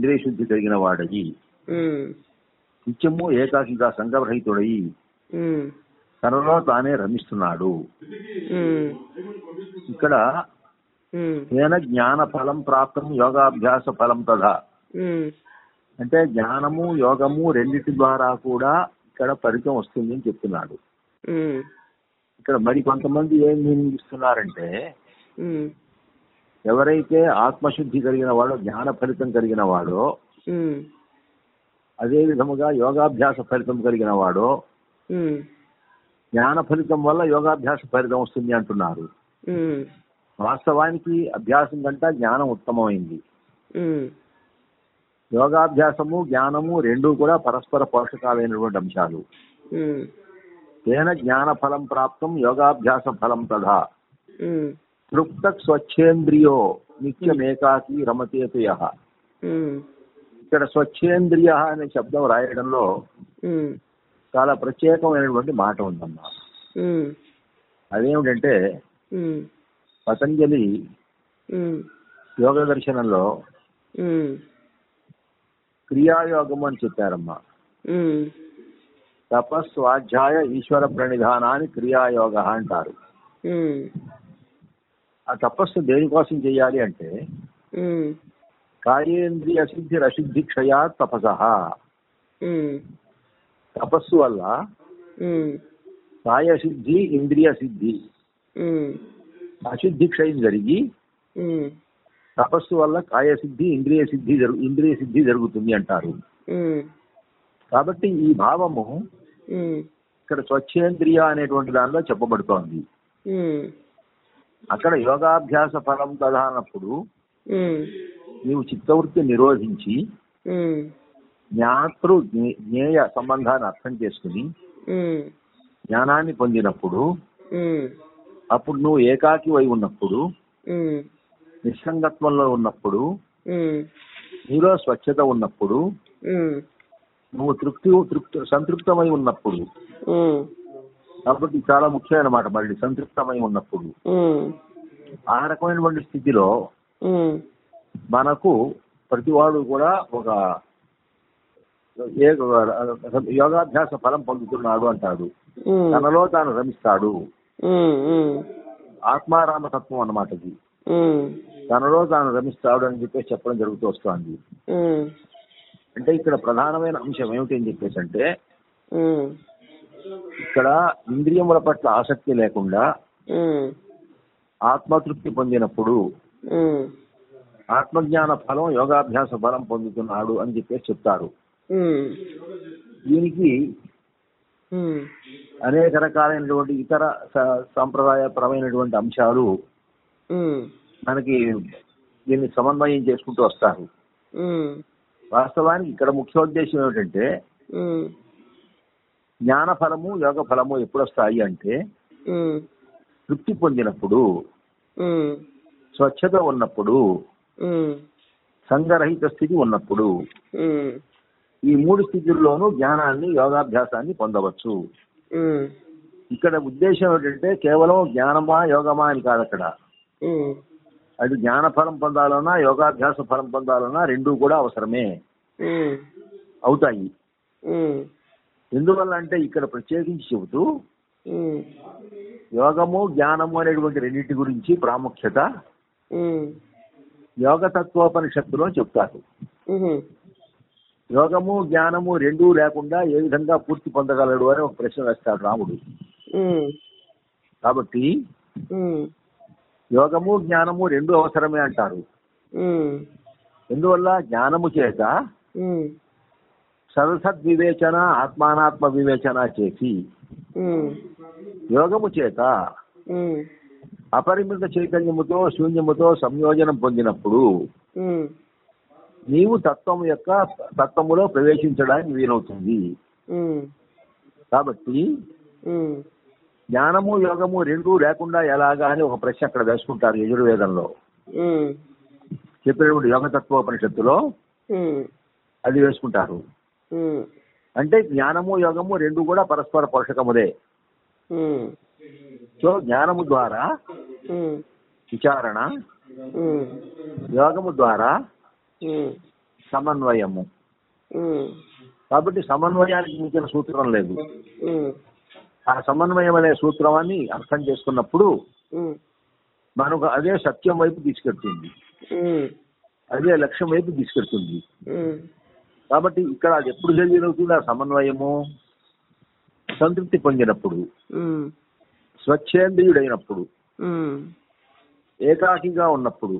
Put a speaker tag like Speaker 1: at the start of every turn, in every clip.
Speaker 1: ఇంద్రియ శుద్ధి కలిగిన వాడయి. నిత్యము ఏకాకిగా సంగరహితుడయి
Speaker 2: ఉమ్,
Speaker 1: తనలో తానే రమిస్తున్నాడు. ఇక్కడ తేన జ్ఞాన ఫలం ప్రాప్తం యోగాభ్యాస ఫలం
Speaker 2: ఉమ్,
Speaker 1: అంటే జ్ఞానము యోగము రెండిటి ద్వారా కూడా ఇక్కడ ఫలితం వస్తుంది అని చెప్తున్నాడు. ఇక్కడ మరి కొంతమంది ఏం నిర్మిస్తున్నారంటే ఎవరైతే ఆత్మశుద్ధి కలిగిన వాడో జ్ఞాన ఫలితం కలిగిన వాడో అదే విధముగా యోగాభ్యాస ఫలితం కలిగిన వాడో జ్ఞాన ఫలితం వల్ల యోగాభ్యాస ఫలితం వస్తుంది అంటున్నారు. వాస్తవానికి అభ్యాసం కంటే జ్ఞానం ఉత్తమమైంది. యోగాభ్యాసము జ్ఞానము రెండూ కూడా పరస్పర పోషకాలైనటువంటి అంశాలు. తేన జ్ఞాన ఫలం ప్రాప్తం యోగాభ్యాస ఫలం తథా. తృప్త స్వచ్ఛేంద్రియో నిత్యమేకాకి రమతేతయ
Speaker 2: ఉమ్,
Speaker 1: ఇక్కడ స్వచ్ఛేంద్రియ అనే శబ్దం రాయడంలో
Speaker 2: ఉమ్,
Speaker 1: చాలా ప్రత్యేకమైనటువంటి మాట ఉందమ్మా.
Speaker 2: ఉమ్,
Speaker 1: అదేమిటంటే
Speaker 2: ఉమ్,
Speaker 1: పతంజలి యోగ దర్శనంలో క్రియాయోగం అని చెప్పారమ్మా. తపస్వాధ్యాయ ఈశ్వర ప్రణిధానాన్ని క్రియాయోగ అంటారు. ఆ తపస్సు దేనికోసం చేయాలి అంటే కార్యేంద్రియ సిద్ధి రసిద్ధి క్షయా తపస. తపస్సు వల్ల
Speaker 2: ఉమ్,
Speaker 1: కాయ సిద్ధి ఇంద్రియ సిద్ధి అశుద్ధి క్షయం జరిగి తపస్సు వల్ల కాయ సిద్ధి ఇంద్రియ సిద్ధి ఇంద్రియ సిద్ధి జరుగుతుంది అంటారు. కాబట్టి ఈ భావము ఇక్కడ స్వచ్ఛేంద్రియ అనేటువంటి దానిలో చెప్పబడుతోంది. అక్కడ యోగాభ్యాస ఫలం కదా అన్నప్పుడు నీవు చిత్తవృత్తి నిరోధించి జ్ఞాతృ జ్ఞే- జ్ఞేయ సంబంధాన్ని అర్థం చేసుకుని జ్ఞానాన్ని పొందినప్పుడు అప్పుడు నువ్వు ఏకాకి వై ఉన్నప్పుడు నిస్సంగత్వంలో ఉన్నప్పుడు నీలో స్వచ్ఛత ఉన్నప్పుడు నువ్వు తృప్తి తృప్తి సంతృప్తమై ఉన్నప్పుడు కాబట్టి చాలా ముఖ్యమైన మాట. మళ్ళీ సంతృప్తమై ఉన్నప్పుడు. ఆ రకమైనటువంటి స్థితిలో మనకు ప్రతివాడు కూడా ఒక ఏ యోగాభ్యాస ఫలం పొందుతున్నాడు అంటాడు. తనలో తాను రమిస్తాడు. ఆత్మారామతత్వం అన్నమాట ఇది తనలో తాను రమిస్తాడు అని చెప్పేసి చెప్పడం జరుగుతూ వస్తుంది. అంటే ఇక్కడ ప్రధానమైన అంశం ఏమిటి అని చెప్పేసి అంటే ఇక్కడ ఇంద్రియముల పట్ల ఆసక్తి లేకుండా ఆత్మతృప్తి పొందినప్పుడు ఆత్మజ్ఞాన ఫలం యోగాభ్యాస ఫలం పొందుతున్నాడు అని చెప్పేసి చెప్తారు. దీనికి అనేక రకాలైనటువంటి ఇతర సాంప్రదాయపరమైనటువంటి అంశాలు మనకి దీన్ని సమన్వయం చేసుకుంటూ వస్తారు. వాస్తవానికి ఇక్కడ ముఖ్యోద్దేశం ఏమిటంటే జ్ఞాన ఫలము యోగ ఫలము ఎప్పుడు వస్తాయి అంటే తృప్తి పొందినప్పుడు స్వచ్ఛత ఉన్నప్పుడు సంగరహిత స్థితి ఉన్నప్పుడు ఈ మూడు స్థితుల్లోనూ జ్ఞానాన్ని యోగాభ్యాసాన్ని పొందవచ్చు. ఇక్కడ ఉద్దేశం ఏంటంటే కేవలం జ్ఞానమా యోగమా అని కాదు అక్కడ. అది జ్ఞాన ఫలం పొందాలన్నా యోగాభ్యాస ఫలం పొందాలన్నా రెండూ కూడా అవసరమే. అవుతాయి. ఎందువల్ల అంటే ఇక్కడ ప్రత్యేకించి చెబుతూ యోగము జ్ఞానము అనేటువంటి రెండింటి గురించి ప్రాముఖ్యత యోగ తత్వోపనిషత్తులో చెప్తారు. యోగము జ్ఞానము రెండూ లేకుండా ఏ విధంగా పూర్తి పొందగలడు అని ఒక ప్రశ్న వేస్తాడు రాముడు. కాబట్టి యోగము జ్ఞానము రెండు అవసరమే అంటారు. ఎందువల్ల? జ్ఞానము చేత సదసద్ వివేచన ఆత్మానాత్మ వివేచన చేసి యోగము చేత అపరిమిత చైతన్యముతో శూన్యముతో సంయోజనం పొందినప్పుడు నీవు తత్వం యొక్క తత్వములో ప్రవేశించడానికి వీలవుతుంది. కాబట్టి జ్ఞానము యోగము రెండూ లేకుండా ఎలాగా అని ఒక ప్రశ్న అక్కడ వేసుకుంటారు యజుర్వేదంలో. చెప్పినటువంటి యోగతత్వోపనిషత్తులో అది వేసుకుంటారు. అంటే జ్ఞానము యోగము రెండు కూడా పరస్పర పోషకములే
Speaker 2: ఉమ్,
Speaker 1: సో జ్ఞానము ద్వారా విచారణ యోగము ద్వారా సమన్వయము. కాబట్టి సమన్వయానికి మించిన సూత్రం లేదు. ఆ సమన్వయం అనే సూత్రాన్ని అర్థం చేసుకున్నప్పుడు మనకు అదే సత్యం వైపు తీసుకెళ్తుంది.
Speaker 2: ఉమ్,
Speaker 1: అదే లక్ష్యం వైపు తీసుకెళ్తుంది.
Speaker 2: ఉమ్,
Speaker 1: కాబట్టి ఇక్కడ అది ఎప్పుడు జరుగుతుంది? ఆ సమన్వయము సంతృప్తి పొందినప్పుడు స్వచ్ఛేంద్రియుడైనప్పుడు ఏకాకిగా ఉన్నప్పుడు.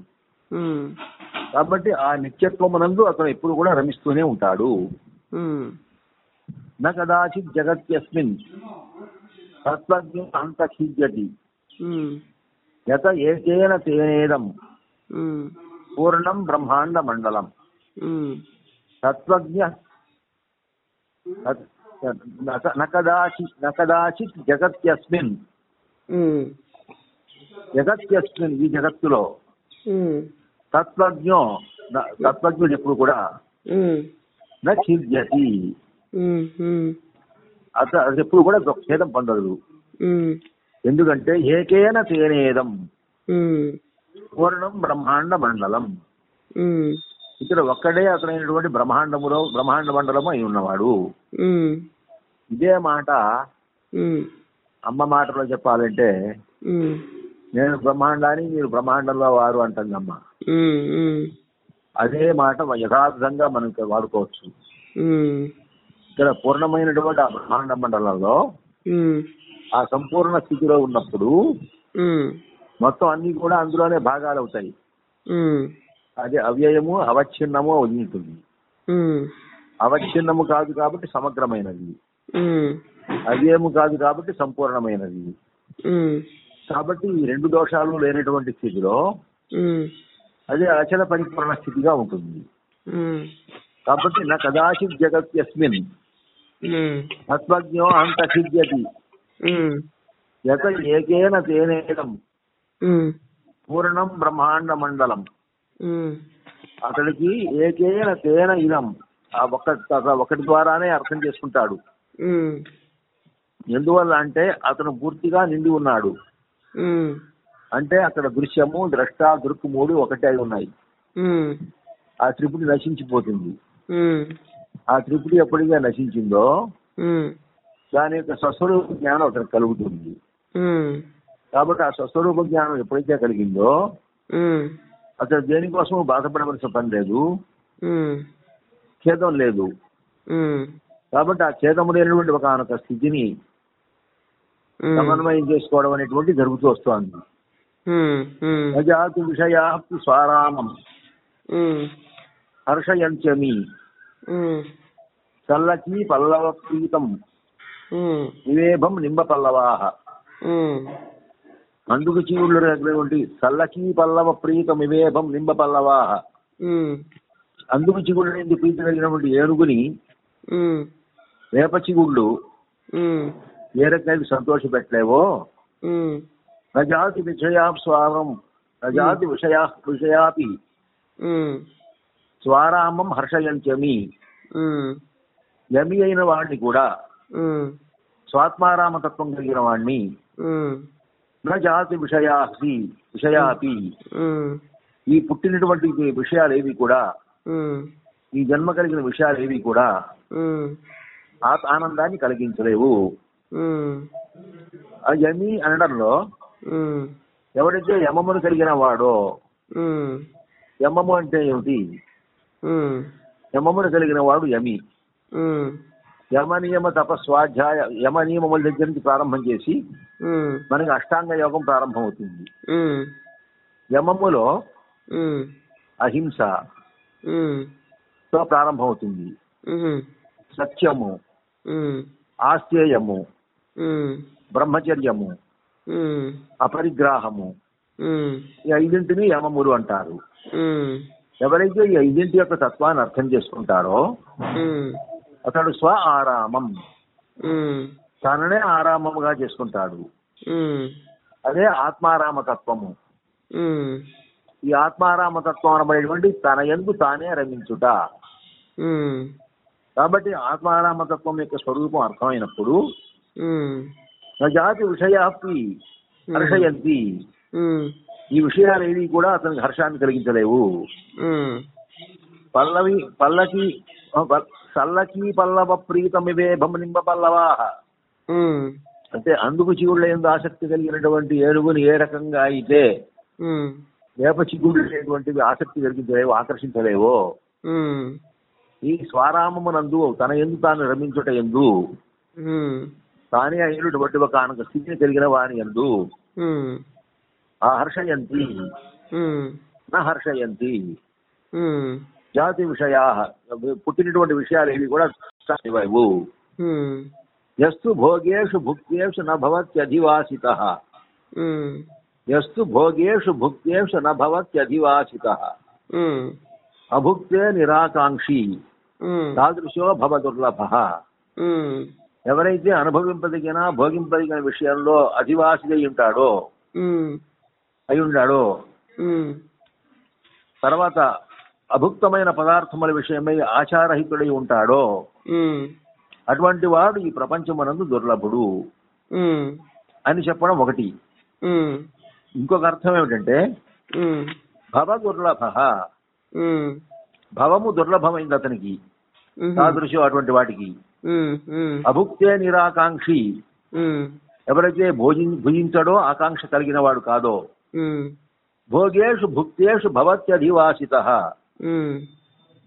Speaker 1: కాబట్టి ఆ నిత్యత్వమునందు అతను ఎప్పుడు కూడా రమిస్తూనే ఉంటాడు.
Speaker 2: ఉమ్,
Speaker 1: న కదాచిత్ జగత్యస్మిన్ తత్వజ్ఞ అంతఖిద్యతి
Speaker 2: ఉమ్,
Speaker 1: యత ఏకేన తేనేదం పూర్ణం బ్రహ్మాండ మండలం తత్వజ్ఞ. తత్- న- న కదాచిత్ న కదాచిత్ జగత్యస్మిన్ జగత్యస్మిన్ ఈ జగత్తులో. తత్వజ్ఞో తత్వజ్ఞుడు ఎప్పుడు కూడా
Speaker 2: ఉమ్,
Speaker 1: న ఖిద్యతి
Speaker 2: ఉమ్, ఉమ్,
Speaker 1: అత ఎప్పుడు కూడా దుఃఖేదం పొందదు. ఎందుకంటే ఏకేన తేనేదం. పూర్ణం బ్రహ్మాండ మండలం. ఇక్కడ ఒక్కడే అతనైనటువంటి బ్రహ్మాండములో బ్రహ్మాండ మండలము అయి ఉన్నవాడు. ఇదే మాట అమ్మ మాటలో చెప్పాలంటే నేను బ్రహ్మాండాన్ని మీరు బ్రహ్మాండంలో వారు అంటుందమ్మ. అదే మాట యథార్థంగా మనం వాడుకోవచ్చు. ఇక్కడ పూర్ణమైనటువంటి ఆ బ్రహ్మాండ మండలంలో ఆ సంపూర్ణ స్థితిలో ఉన్నప్పుడు మొత్తం అన్ని కూడా అందులోనే భాగాలు అవుతాయి అది అవ్యయము అవచ్ఛిన్నము ఉంటుంది. అవచ్ఛిన్నము కాదు కాబట్టి సమగ్రమైనది. అవ్యయము కాదు కాబట్టి సంపూర్ణమైనది. కాబట్టి ఈ రెండు దోషాలు లేనటువంటి స్థితిలో అది అచల పరిపూర్ణ స్థితిగా ఉంటుంది. కాబట్టి నా కదాచిత్ జగత్యస్మిన్ తత్వజ్ఞో అంతసిద్ధ్యతి.
Speaker 2: ఉమ్,
Speaker 1: యత ఏకేన తేనేదం పూర్ణం బ్రహ్మాండ మండలం అతడికి ఏకేన తేన ఇదం ఆ ఒక్క ఒకటి ద్వారానే అర్థం చేసుకుంటాడు. ఎందువల్ల అంటే అతను పూర్తిగా నిండి ఉన్నాడు. అంటే అక్కడ దృశ్యము ద్రష్ట దృక్కు మూడు ఒకటే అయి ఉన్నాయి. ఆ త్రిపుటి నశించిపోతుంది. ఆ త్రిపుటి ఎప్పటిగా నశించిందో దాని యొక్క స్వస్వరూప జ్ఞానం అతనికి కలుగుతుంది. కాబట్టి ఆ స్వస్వరూప జ్ఞానం ఎప్పుడైతే కలిగిందో అతను దేనికోసం బాధపడవలసిన పని లేదు. ఖేదం లేదు. కాబట్టి ఆ ఖేదము లేనటువంటి ఒక స్థితిని సమన్వయం చేసుకోవడం అనేటువంటి జరుగుతూ వస్తోంది. ప్రజాతి విషయా స్వారామం. హర్షయంచమి. చల్లకి పల్లవ ప్రీతం. వివేభం నింబ పల్లవాహ. అందుకు చీవుళ్ళు అనేటువంటి చల్లకి పల్లవ ప్రీతం వివేభం నింబ పల్లవాహ. అందుకు చిగుళ్ళు నుండి ప్రీతి కలిగినటువంటి ఏనుగుని వేప చిగుళ్ళు ఏ రకంగా సంతోష పెట్టలేవో? ప్రజాతి విషయా స్వారం ప్రజాతి విషయా విషయాపి. స్వారామం హర్షయంచమి
Speaker 2: ఉమ్,
Speaker 1: యమి అయిన వాడిని కూడా స్వాత్మారామతత్వం కలిగిన వాడిని
Speaker 2: ఉమ్,
Speaker 1: ప్రజాతి విషయాపి. విషయాపి ఈ పుట్టినటువంటి ఈ విషయాలేవి కూడా ఈ జన్మ కలిగిన విషయాలేవి కూడా
Speaker 2: ఉమ్,
Speaker 1: ఆ ఆనందాన్ని కలిగించలేవు. ఆ యమి అనడంలో ఎవడైతే యమమును కలిగిన వాడో యమము అంటే ఏమిటి? యమమును కలిగిన వాడు యమి.
Speaker 2: ఉమ్,
Speaker 1: యమ నియమ తప స్వాధ్యాయ యమ నియమముల దగ్గర నుంచి ప్రారంభం చేసి మనకి అష్టాంగ యోగం ప్రారంభం అవుతుంది యమములో అహింస తో ప్రారంభం అవుతుంది సత్యము ఆస్థేయము బ్రహ్మచర్యము అపరిగ్రాహము ఈ ఐదింటిని యమములు అంటారు. ఎవరైతే ఈ ఐదింటి యొక్క తత్వాన్ని అర్థం చేసుకుంటారో అతడు స్వ ఆరామం. తననే ఆరామముగా చేసుకుంటాడు. అదే ఆత్మారామతత్వము. ఈ ఆత్మారామతత్వం అనబడేటువంటి తన ఎందు తానే రమించుట. కాబట్టి ఆత్మారామతత్వం యొక్క స్వరూపం అర్థమైనప్పుడు జాతి విషయాపి హర్షయంతి. ఈ విషయాలు ఏవి కూడా అతనికి హర్షాన్ని కలిగించలేవు. పల్లవి పల్లకి సల్లకి పల్లవ ప్రీతమివే భమనింబ పల్లవాహ
Speaker 2: ఉమ్,
Speaker 1: అంటే అందుకు చిగుళ్ళ ఎందు ఆసక్తి కలిగినటువంటి ఏనుగుని ఏ రకంగా అయితే వేప చిగుళ్ళు అనేటువంటివి ఆసక్తి కలిగించలేవో ఆకర్షించలేవో. ఈ స్వారామమునందు తన ఎందు తాను రమించుట ఎందు తానే అయినటువంటి ఒక ఆనక స్థితిని కలిగిన వాని ఎందు ఆ హర్షయంతి. నా హర్షయంతి. జాతి విషయా పుట్టినటువంటి విషయాలు ఇవి కూడా ఇవ్వవు. ఎస్తు భోగేషు భుక్తేషు నభవత్యధివాసిత ఎస్తు భోగేషు భుక్తేషు నభవత్యధివాసిత అభుక్తే నిరాకాంక్షి తాదృశో భవ దుర్లభ. ఎవరైతే అనుభవింపదగిన భోగింపదగిన విషయంలో అధివాసి అయి ఉంటాడో అయి ఉన్నాడో
Speaker 2: ఉమ్,
Speaker 1: తర్వాత అభుక్తమైన పదార్థముల విషయమై ఆచారహితుడై ఉంటాడో అటువంటి వాడు ఈ ప్రపంచమునందు దుర్లభుడు అని చెప్పడం ఒకటి. ఇంకొక అర్థం ఏమిటంటే భవ దుర్లభ భవము దుర్లభమైంది అతనికి సాదృశ్యం అటువంటి వాటికి. అభుక్తే నిరాకాంక్షి. ఎవరైతే భోజి భుజించడో ఆకాంక్ష కలిగిన వాడు కాదో భోగేషు భుక్తేషు భవత్యధివాసిత.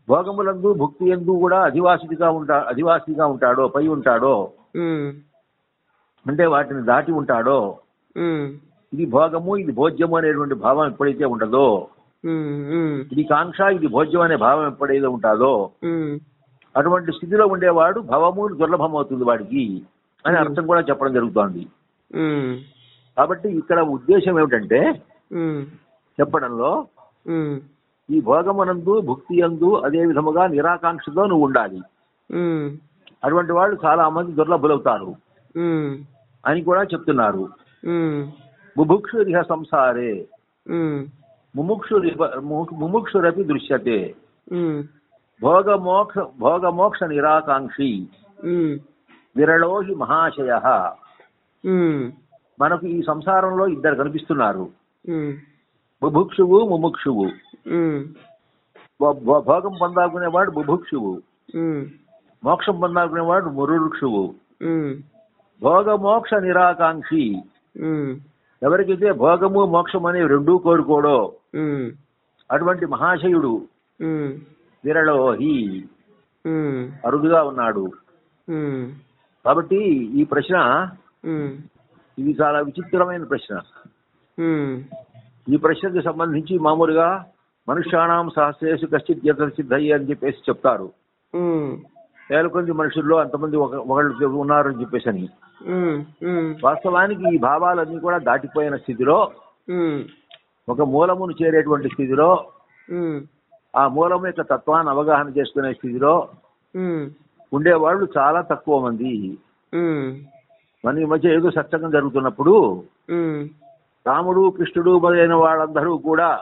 Speaker 1: భోగములందు భుక్తి ఎందు కూడా అధివాసిగా ఉంటా అధివాసిగా ఉంటాడో పై ఉంటాడో అంటే వాటిని దాటి ఉంటాడో ఇది భోగము ఇది భోజ్యము అనేటువంటి భావం ఎప్పుడైతే ఉండదో ఇది కాంక్ష ఇది భోజ్యం అనే భావం ఎప్పుడైతే ఉంటుందో అటువంటి స్థితిలో ఉండేవాడు భవము దుర్లభం అవుతుంది వాడికి అని అర్థం కూడా చెప్పడం జరుగుతోంది. కాబట్టి ఇక్కడ ఉద్దేశం ఏమిటంటే చెప్పడంలో ఈ భోగమునందు భుక్తి యందు అదే విధముగా నిరాకాంక్షతో నువ్వు ఉండాలి. అటువంటి వాళ్ళు చాలా మంది దుర్లభులవుతారు. అని కూడా చెప్తున్నారు. ముముక్షురిహ సంసారే. ముముక్షురి ముముక్షురపి దృశ్యతే. భోగమోక్ష భోగమోక్ష నిరాకాంక్షి.
Speaker 2: ఉమ్,
Speaker 1: విరళో హి మహాశయ మనకు ఈ సంసారంలో ఇద్దరు కనిపిస్తున్నారు. బుభుక్షువు ముముక్షువు. భోగం పొందాకునేవాడు బుభుక్షువు. మోక్షం పొందాకునేవాడు మురుక్షువు
Speaker 2: ఉమ్,
Speaker 1: భోగమోక్ష నిరాకాంక్షి. ఎవరికైతే భోగము మోక్షం అనేవి రెండూ కోరుకోడో అటువంటి మహాశయుడు
Speaker 2: ఉమ్,
Speaker 1: విరళో హి
Speaker 2: ఉమ్,
Speaker 1: అరుదుగా ఉన్నాడు. కాబట్టి ఈ ప్రశ్న ఇది చాలా విచిత్రమైన ప్రశ్న. ఈ ప్రశ్నకి సంబంధించి మామూలుగా మనుష్యాణం సహస్రేషు కశ్చిత్ సిద్ధయ్య అని చెప్పేసి చెప్తారు. వేల కొద్ది మనుషుల్లో అంతమంది ఒక ఒకళ్ళు ఉన్నారని చెప్పేసి అని. వాస్తవానికి ఈ భావాలన్నీ కూడా దాటిపోయిన స్థితిలో ఒక మూలమును చేరేటువంటి స్థితిలో ఆ మూలము యొక్క తత్వాన్ని అవగాహన చేసుకునే స్థితిలో ఉండేవాళ్ళు చాలా తక్కువ మంది. మన ఈ మధ్య ఏదో సత్సంగం జరుగుతున్నప్పుడు రాముడు కృష్ణుడు మొదలైన వాళ్ళందరూ కూడా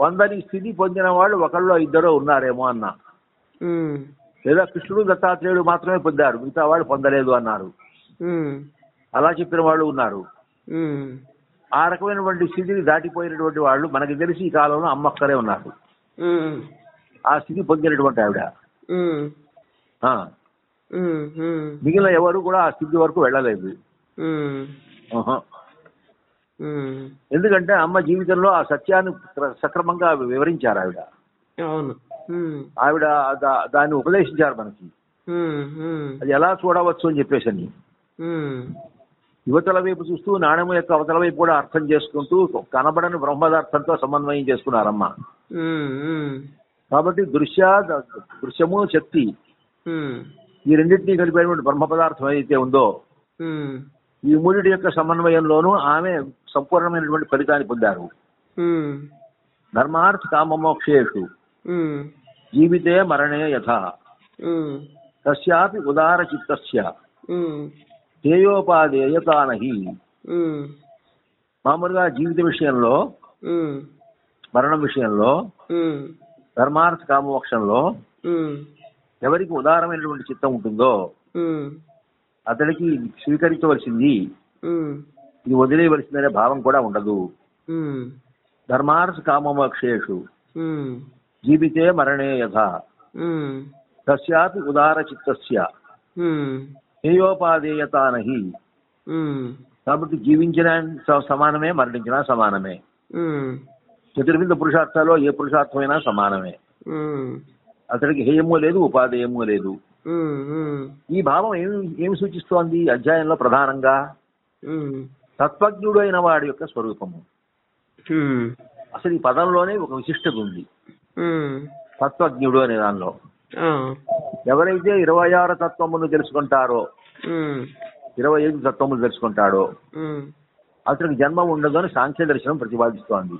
Speaker 1: పొందని స్థితి పొందిన వాళ్ళు ఒకళ్ళు ఇద్దరు ఉన్నారేమో అన్న. లేదా కృష్ణుడు దత్తాత్రేయుడు మాత్రమే పొందారు. మిగతా వాళ్ళు పొందలేదు అన్నారు. అలా చెప్పిన వాళ్ళు ఉన్నారు. ఆ రకమైనటువంటి స్థితిని దాటిపోయినటువంటి వాళ్ళు మనకి తెలిసి ఈ కాలంలో అమ్మక్కరే ఉన్నారు. ఆ స్థితి పొందినటువంటి ఆవిడ. మిగిలిన ఎవరు కూడా ఆ స్థితి వరకు వెళ్ళలేదు. ఎందుకంటే అమ్మ జీవితంలో ఆ సత్యాన్ని క్ర- సక్రమంగా వివరించారు ఆవిడ.
Speaker 2: అవును.
Speaker 1: ఆవిడ దాన్ని ఉపదేశించారు మనకి. అది ఎలా చూడవచ్చు అని చెప్పేసి అని. యువతల వైపు చూస్తూ నాణ్యము యొక్క అవతల వైపు కూడా అర్థం చేసుకుంటూ కనబడని బ్రహ్మదార్థంతో సమన్వయం చేసుకున్నారమ్మ. కాబట్టి దృశ్య దృశ్యము శక్తి ఈ రెండింటినీ కలిపేటువంటి బ్రహ్మ పదార్థం ఏదైతే ఉందో ఈ మూడిటి యొక్క సమన్వయంలోనూ ఆమె సంపూర్ణమైనటువంటి ఫలితాన్ని పొందారు. ధర్మార్థ కామమోక్షేషు. జీవితే మరణే యథా. తస్యాపి ఉదార చిత్తస్య.
Speaker 2: ఉమ్,
Speaker 1: మామూలుగా జీవిత విషయంలో మరణం విషయంలో ధర్మార్థ కామమోక్షంలో
Speaker 2: ఉమ్,
Speaker 1: ఎవరికి ఉదారమైనటువంటి చిత్తం ఉంటుందో అతడికి స్వీకరించవలసింది. ఇది వదిలేయవలసిందనే భావం కూడా ఉండదు. ధర్మార్థ కామమోక్షేషు. జీవితే మరణే యథ. తస్యాపి ఉదార చిత్తస్య.
Speaker 2: ఉమ్,
Speaker 1: హేయోపాదేయత నహి. కాబట్టి జీవించిన సమానమే మరణించినా సమానమే.
Speaker 2: ఉమ్,
Speaker 1: చతుర్విధ పురుషార్థాల్లో ఏ పురుషార్థమైనా సమానమే. అతడికి హేయము లేదు ఉపాధేయము లేదు. ఈ భావం ఏమి ఏమి సూచిస్తోంది? అధ్యాయంలో ప్రధానంగా తత్వజ్ఞుడు అయిన వాడి యొక్క స్వరూపము. అసలు ఈ పదంలోనే ఒక విశిష్టత ఉంది. తత్వజ్ఞుడు అనే దానిలో. ఎవరైతే ఇరవై ఆరు తత్వమును తెలుసుకుంటారో ఇరవై ఐదు తత్వములు తెలుసుకుంటాడో అతనికి జన్మ ఉండదు అని సాంఖ్య దర్శనం ప్రతిపాదిస్తోంది.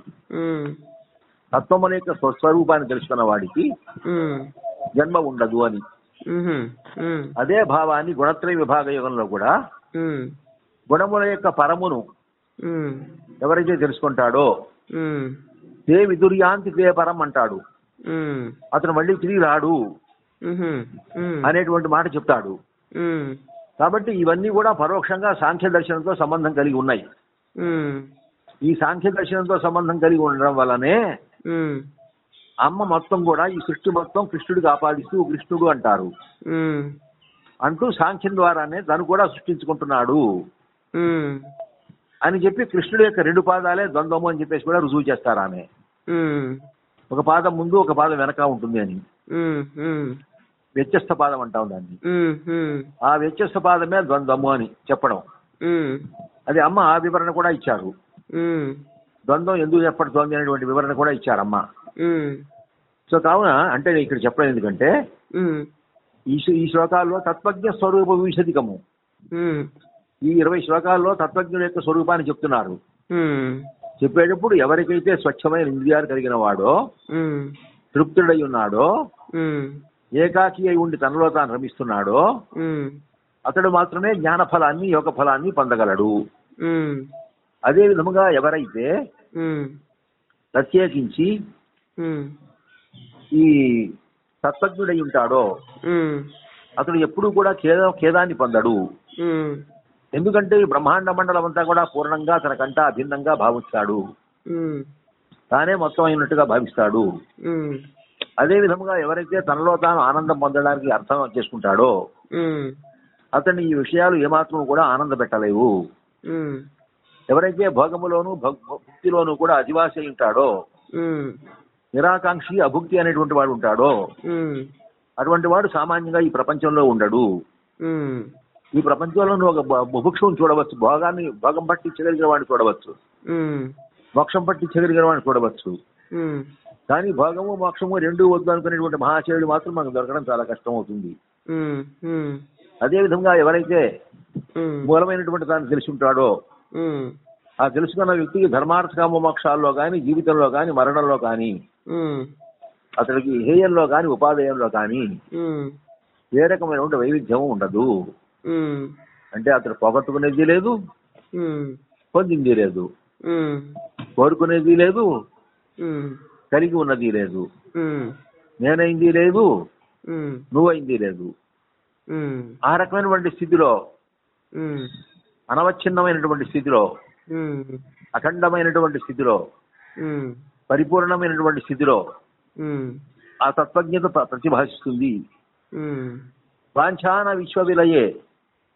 Speaker 1: తత్వముల యొక్క స్వస్వరూపాన్ని తెలుసుకున్న వాడికి జన్మ ఉండదు అని. అదే భావాన్ని గుణత్రయ విభాగ యుగంలో కూడా గుణముల యొక్క పరమును ఎవరైతే తెలుసుకుంటాడో తే విదుర్యాంతి తే పరం అంటాడు. అతను మళ్ళీ తిరిగి రాడు అనేటువంటి మాట చెప్తాడు. కాబట్టి ఇవన్నీ కూడా పరోక్షంగా సాంఖ్య దర్శనంతో సంబంధం కలిగి ఉన్నాయి. ఈ సాంఖ్య దర్శనంతో సంబంధం కలిగి ఉండడం వల్లనే అమ్మ మొత్తం కూడా ఈ సృష్టి మొత్తం కృష్ణుడికి ఆపాదిస్తూ కృష్ణుడు అంటారు. అంటూ సాంఖ్యం ద్వారానే తను కూడా సృష్టించుకుంటున్నాడు. అని చెప్పి కృష్ణుడి యొక్క రెండు పాదాలే ద్వంద్వము అని చెప్పేసి కూడా రుజువు చేస్తారు ఆమె. ఒక పాదం ముందు ఒక పాదం వెనక ఉంటుంది అని. వ్యత్యస్త పాదం అంటాం దాన్ని. ఆ వ్యత్యస్త పాదమే ద్వంద్వము అని చెప్పడం. అది అమ్మ ఆ వివరణ కూడా ఇచ్చారు. ద్వంద్వం ఎందుకు చెప్పడుతోంది అనేటువంటి వివరణ కూడా ఇచ్చారు అమ్మ.
Speaker 2: ఉమ్,
Speaker 1: సో కావున అంటే నేను ఇక్కడ చెప్పడం ఎందుకంటే ఈ ఈ శ్లోకాల్లో తత్వజ్ఞ స్వరూప విశదికము. ఈ ఇరవై శ్లోకాల్లో తత్వజ్ఞుల యొక్క స్వరూపాన్ని చెప్తున్నారు. చెప్పేటప్పుడు ఎవరికైతే స్వచ్ఛమైన ఇంద్రియాలు కలిగిన వాడో తృప్తుడై ఉన్నాడో ఏకాకి అయి ఉండి తనలో తాను రమిస్తున్నాడో అతడు మాత్రమే జ్ఞాన ఫలాన్ని యోగ ఫలాన్ని పొందగలడు అదే విధముగా ఎవరైతే ప్రత్యేకించి ఈ తత్వజ్ఞుడై ఉంటాడో అతడు ఎప్పుడూ కూడా ఖేద ఖేదాన్ని పొందడు. ఎందుకంటే ఈ బ్రహ్మాండ మండలం అంతా కూడా పూర్ణంగా తనకంటా అభిన్నంగా భావిస్తాడు. తానే మొత్తం అయినట్టుగా భావిస్తాడు అదే విధముగా ఎవరైతే తనలో తాను ఆనందం పొందడానికి అర్థం చేసుకుంటాడో
Speaker 2: ఉమ్,
Speaker 1: అతన్ని ఈ విషయాలు ఏమాత్రం కూడా ఆనంద పెట్టలేవు ఎవరైతే భోగములోను భక్- భక్తిలోను కూడా అధివాసి ఉంటాడో నిరాకాంక్షి అభుక్తి అనేటువంటి వాడు ఉంటాడో అటువంటి వాడు సామాన్యంగా ఈ ప్రపంచంలో ఉండడు. ఈ ప్రపంచంలో నువ్వు ఒక బ- ముముక్షువుని చూడవచ్చు భోగాన్ని భోగం పట్టించగలిగిన వాడిని చూడవచ్చు. మోక్షం పట్టించగలిగిన వాడిని చూడవచ్చు. కానీ భోగము మోక్షము రెండు వద్దు అనుకునేటువంటి మహాశయుడు మాత్రం మనకు దొరకడం చాలా కష్టం అవుతుంది అదే విధంగా ఎవరైతే మూలమైనటువంటి దాన్ని తెలిసి ఉంటాడో ఆ తెలుసుకున్న వ్యక్తికి ధర్మార్థ కామ మోక్షాల్లో కానీ జీవితంలో కానీ మరణంలో కానీ
Speaker 2: ఉమ్,
Speaker 1: అతడికి హేయంలో కానీ ఉపాధేయంలో కానీ ఏ రకమైనటువంటి వైవిధ్యం ఉండదు. అంటే అతడు పోగొట్టుకునేది లేదు పొందింది లేదు కోరుకునేది లేదు కలిగి ఉన్నది లేదు నేనైంది లేదు నువ్వైంది లేదు. ఆ రకమైనటువంటి స్థితిలో అనవచ్ఛిన్నమైనటువంటి స్థితిలో అఖండమైనటువంటి స్థితిలో పరిపూర్ణమైనటువంటి స్థితిలో ఆ తత్వజ్ఞత ప్ర- ప్రతిభాసిస్తుంది.
Speaker 2: ఉమ్,
Speaker 1: వాంఛాన విశ్వవిలయే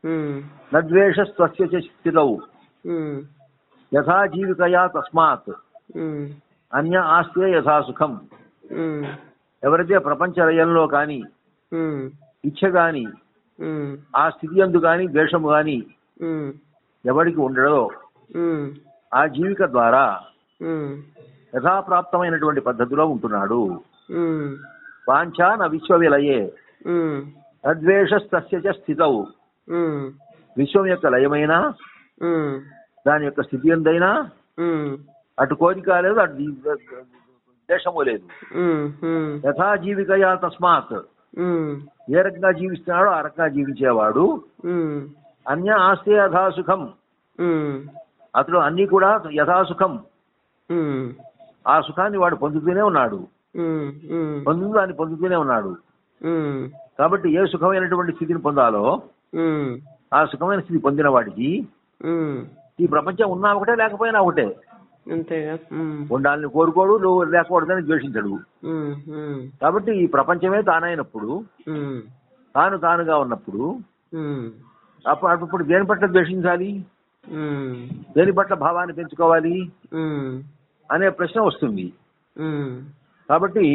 Speaker 2: ఉమ్,
Speaker 1: నద్వేష స్వస్య చ స్థితౌ
Speaker 2: ఉమ్,
Speaker 1: యథా జీవికయా తస్మాత్. అన్య ఆస్తే యథా సుఖం. ఎవరైతే ప్రపంచ లయంలో కానీ ఇచ్చ గాని ఆ స్థితి అందు గాని ద్వేషము గాని ఎవరికి ఉండడో ఆ జీవిక ద్వారా యథాప్రాప్తమైనటువంటి పద్ధతిలో ఉంటున్నాడు.
Speaker 2: ఉమ్,
Speaker 1: వాంఛాన విశ్వవిలయే. అద్వేషస్తస్య స్థితౌ. విశ్వం యొక్క లయమైనా దాని యొక్క స్థితి ఎందైనా అటు కోరిక లేదు అటు దేశము లేదు. యథా జీవికయా తస్మాత్. ఏ రకంగా జీవిస్తున్నాడో ఆ రకంగా జీవించేవాడు. అన్య ఆస్తే యథాసుఖం. అతడు అన్ని కూడా యథాసుఖం. ఆ సుఖాన్ని వాడు పొందుతూనే ఉన్నాడు. పొందుతూ దాన్ని పొందుతూనే ఉన్నాడు. కాబట్టి ఏ సుఖమైనటువంటి స్థితిని పొందాలో ఆ సుఖమైన స్థితి పొందిన వాడికి ఈ ప్రపంచం ఉన్నా ఒకటే లేకపోయినా ఒకటే. ఉండాలని కోరుకోడు నువ్వు లేకూడదని ద్వేషించడు. కాబట్టి ఈ ప్రపంచమే తానైనప్పుడు తాను తానుగా ఉన్నప్పుడు అప్పుడు అప్పుడు దేని పట్ల ద్వేషించాలి? దేని పట్ల భావాన్ని పెంచుకోవాలి? అనే ప్రశ్న వస్తుంది. కాబట్టి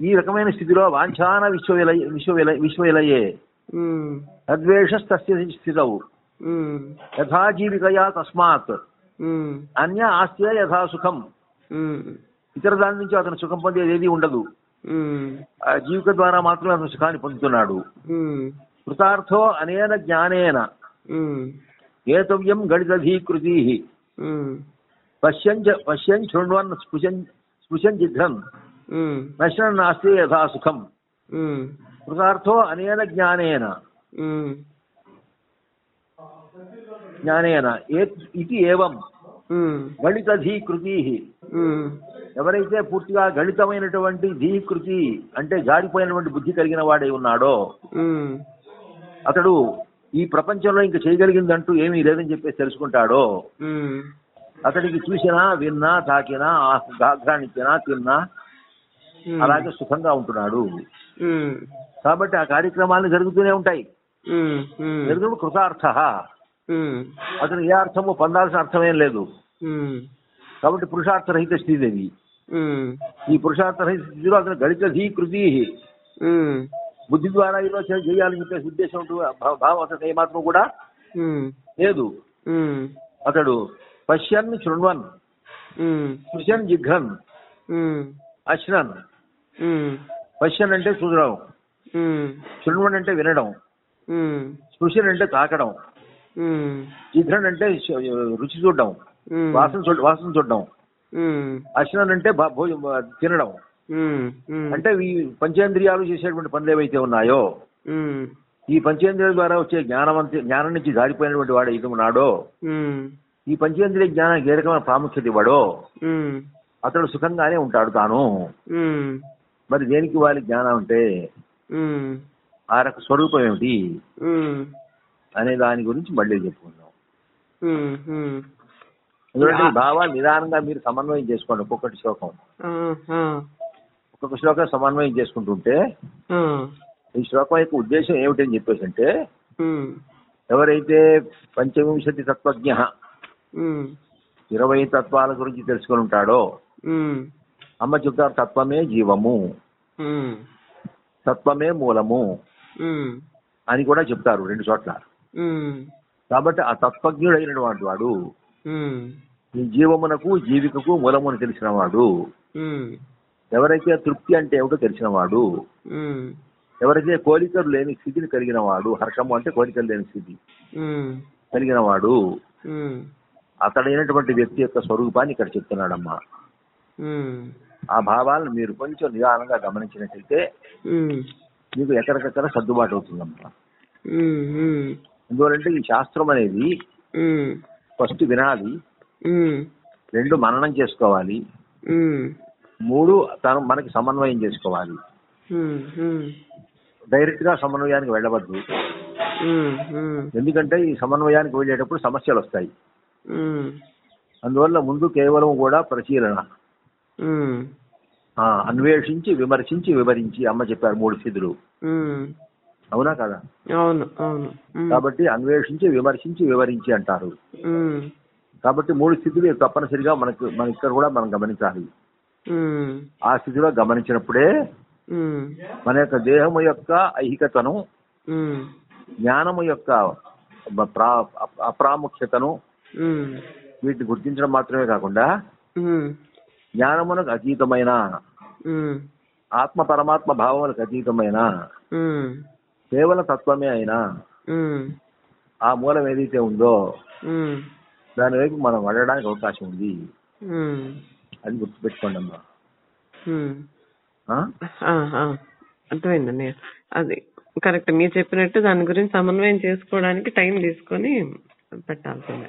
Speaker 1: ఈ రకమైన స్థితిలో వాంఛాన విశ్వవిలయ విశ్వవిలయ విశ్వవిలయే అద్వేషస్తస్య స్థితవు యథా జీవికయా తస్మాత్. అన్య ఆస్తియ యథా సుఖం. ఇతర దాని నుంచి అతను సుఖం పొందేది ఏది ఉండదు. ఆ జీవిక ద్వారా మాత్రమే అతను సుఖాన్ని పొందుతున్నాడు. కృతార్థో అనేన జ్ఞానేన. ఏతవ్యం గణితధీకృతి. పశ్యన్ పశ్యన్ శృణ్వన్ స్పృశన్ స్పృశన్ జిఘ్రన్
Speaker 2: ఉమ్,
Speaker 1: నశ్నన్ నాస్తి యథా సుఖం కృతార్థో అనేన జ్ఞానేన జ్ఞానేన ఇది ఏవం గణితధీకృతి ఎవరైతే పూర్తిగా గణితమైనటువంటి ధీకృతి అంటే జారిపోయినటువంటి బుద్ధి కలిగిన వాడై ఉన్నాడో అతడు ఈ ప్రపంచంలో ఇంకా చేయగలిగిందంటూ ఏమీ లేదని చెప్పేసి తెలుసుకుంటాడో? అతడికి చూసినా విన్నా తాకినా ఆఘ్రానిచ్చినా తిన్నా అలాగే సుఖంగా ఉంటున్నాడు. కాబట్టి ఆ కార్యక్రమాలు జరుగుతూనే ఉంటాయి. జరుగుతున్న కృతార్థ. అతను ఏ అర్థము పొందాల్సిన అర్థమేం లేదు. కాబట్టి పురుషార్థరహిత స్థితి
Speaker 2: ఉమ్,
Speaker 1: ఈ పురుషార్థరహిత స్థితిలో అతను గణిత ధీకృతి. బుద్ధి ద్వారా ఈరోజు చే- చేయాలని చెప్పేసి ఉద్దేశం భావం అతను ఏమాత్రం కూడా లేదు. అతడు పశ్యన్ శృణ్వన్ స్పృశన్ జిఘ్రన్ అశ్నన్. పశ్యన్ అంటే చూడడం శృణ్వన్ అంటే వినడం. స్పృశన్ అంటే తాకడం. జిఘ్రన్ అంటే రుచి చూడడం. వాసన చూడ వాసన చూడడం. అశ్నన్ అంటే తినడం. అంటే ఈ పంచేంద్రియాలు చేసేటువంటి పనులు ఏవైతే ఉన్నాయో ఈ పంచేంద్రియాల ద్వారా వచ్చే జ్ఞానవంత జ్ఞానం నుంచి జారిపోయినటువంటి వాడు ఇది ఉన్నాడో ఈ పంచేంద్రియ జ్ఞానానికి ఏ రకమైన ప్రాముఖ్యత ఇవ్వడో అతడు సుఖంగానే ఉంటాడు తాను. మరి దేనికి వాళ్ళ జ్ఞానం అంటే ఆ రక స్వరూపం ఏమిటి? అనే దాని గురించి మళ్ళీ చెప్పుకుందాం. ఎందుకంటే భావాలు నిదానంగా మీరు సమన్వయం చేసుకోండి ఒక్కొక్కటి శ్లోకం. ఒక్కొక్క శ్లోకం సమన్వయం చేసుకుంటుంటే ఈ శ్లోకం యొక్క ఉద్దేశం ఏమిటని చెప్పేసి అంటే ఎవరైతే పంచవింశతి తత్వజ్ఞ ఇరవై తత్వాల గురించి తెలుసుకొని ఉంటాడో అమ్మ చెప్తారు తత్వమే జీవము. తత్వమే మూలము అని కూడా చెప్తారు రెండు చోట్ల. కాబట్టి ఆ తత్వజ్ఞుడైనటువంటి వాడు ఈ జీవమునకు జీవికకు మూలమును తెలిసిన వాడు ఎవరైతే తృప్తి అంటే ఏమిటో తెలిసిన వాడు
Speaker 2: ఉమ్,
Speaker 1: ఎవరైతే కోరికలు లేని స్థితిని కలిగిన వాడు హర్షము అంటే కోరికలు లేని స్థితి కలిగిన వాడు అతడైనటువంటి వ్యక్తి యొక్క స్వరూపాన్ని ఇక్కడ చెప్తున్నాడమ్మా. ఆ భావాలను మీరు కొంచెం నిదానంగా గమనించినట్టయితే
Speaker 2: ఉమ్,
Speaker 1: మీకు ఎక్కడికక్కడ సర్దుబాటు అవుతుందమ్మా. ఎందువలంటే ఈ శాస్త్రం అనేది ఫస్ట్ వినాలి రెండు మననం చేసుకోవాలి మూడు తను మనకి సమన్వయం చేసుకోవాలి. డైరెక్ట్గా సమన్వయానికి వెళ్ళవద్దు. ఎందుకంటే ఈ సమన్వయానికి వెళ్ళేటప్పుడు సమస్యలు వస్తాయి. అందువల్ల ముందు కేవలం కూడా పరిశీలన. అన్వేషించి విమర్శించి వివరించి అమ్మ చెప్పారు మూడు స్థితులు అవునా కదా?
Speaker 2: అవును
Speaker 1: కాబట్టి అన్వేషించి విమర్శించి వివరించి అంటారు. కాబట్టి మూడు స్థితులు తప్పనిసరిగా మనకు మన ఇక్కడ కూడా మనం గమనించాలి. ఆ స్థితిలో గమనించినప్పుడే మన యొక్క దేహము యొక్క ఐహికతను జ్ఞానము యొక్క ప్రా- అప్రాముఖ్యతను వీటిని గుర్తించడం మాత్రమే కాకుండా జ్ఞానమునకు అతీతమైన ఆత్మ పరమాత్మ భావములకు అతీతమైన కేవల తత్వమే అయినా ఆ మూలం ఏదైతే ఉందో
Speaker 2: ఉమ్,
Speaker 1: దాని వైపు మనం వెళ్ళడానికి అవకాశం ఉంది. అది గుర్తుపెట్టుకోండి అమ్మా
Speaker 2: అర్థమైందండి అది కరెక్ట్ మీరు చెప్పినట్టు దాని గురించి సమన్వయం చేసుకోవడానికి టైం తీసుకొని పెట్టాల్సిందే.